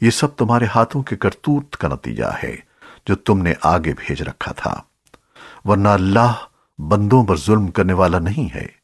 یہ سب تمہارے ہاتھوں کے کرتوت کا نتیجہ ہے جو تم نے آگے بھیج رکھا تھا، ورنہ اللہ بندوں پر ظلم کرنے والا نہیں ہے۔